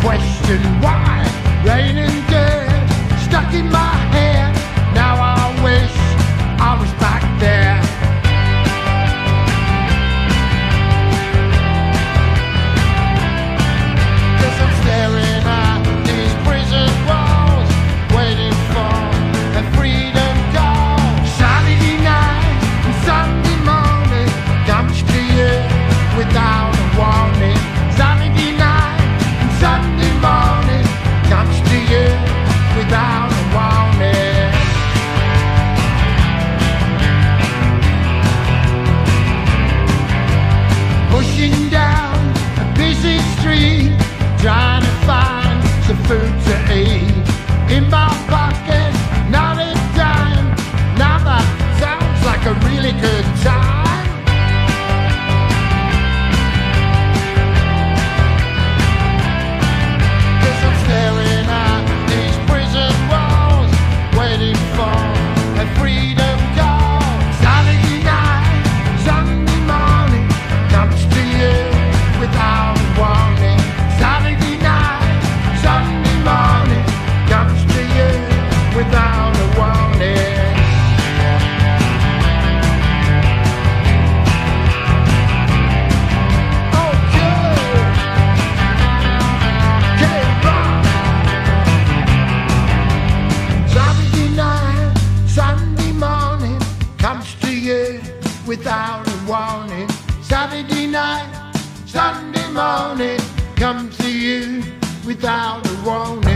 question why. Rain and dirt stuck in my hair. Now I wish I was back there. I'm staring at these prison walls, waiting for freedom call. Saturday night Sunday morning comes to you without Down a busy street, trying to find some food to eat. In my pocket, not a dime. Now that sounds like a really good time. Without a warning. Saturday night, Sunday morning comes to you without a warning.